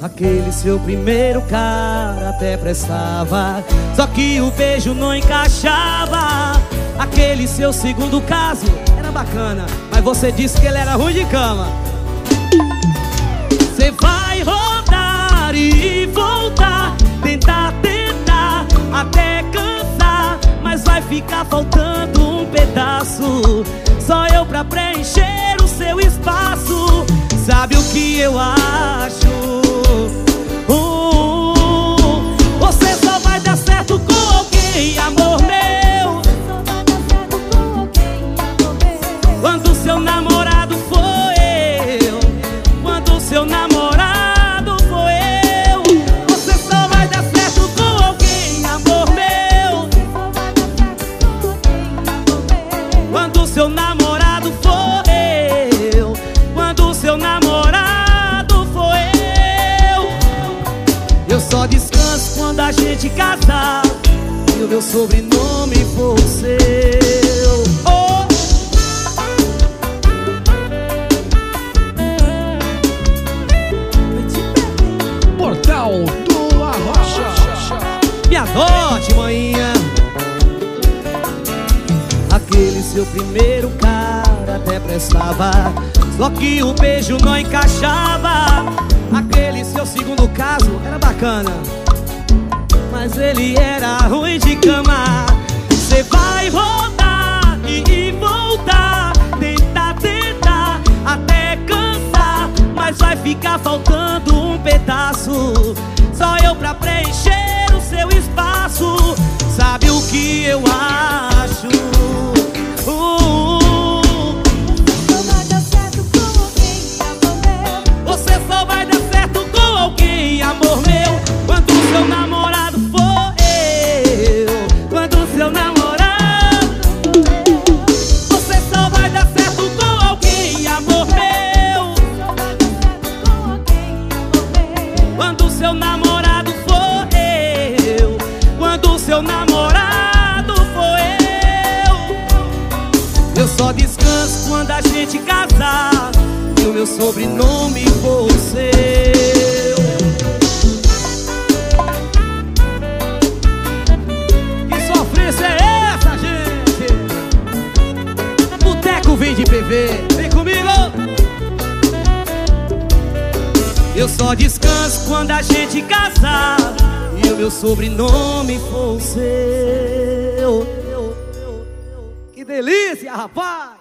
Aquele seu primeiro cara até prestava Só que o beijo não encaixava. Aquele seu segundo caso era bacana Mas você disse que ele era ruim de cama. Você vai rodar e voltar Tentar, tentar, até cansar Mas vai ficar faltando um pedaço. Só eu pra preencher o seu espaço. Sabe o que eu acho? E o meu sobrenome for seu. Oh. Portal do Arrocha Me adote, manhã. Aquele seu primeiro cara até prestava. Só que o beijo não encaixava. Aquele seu segundo caso era bacana Ele era ruim de cama. Você vai rodar e voltar. Tentar, tentar, até cansar Mas vai ficar faltando um pedaço. Só eu pra preencher o seu espaço. Sabe o que eu acho? Descanso quando a gente casar E o meu sobrenome for seu Que sofrência é essa, gente? Boteco vem de PV Vem comigo! Eu só descanso quando a gente casar E o meu sobrenome for seu Que delícia, rapaz!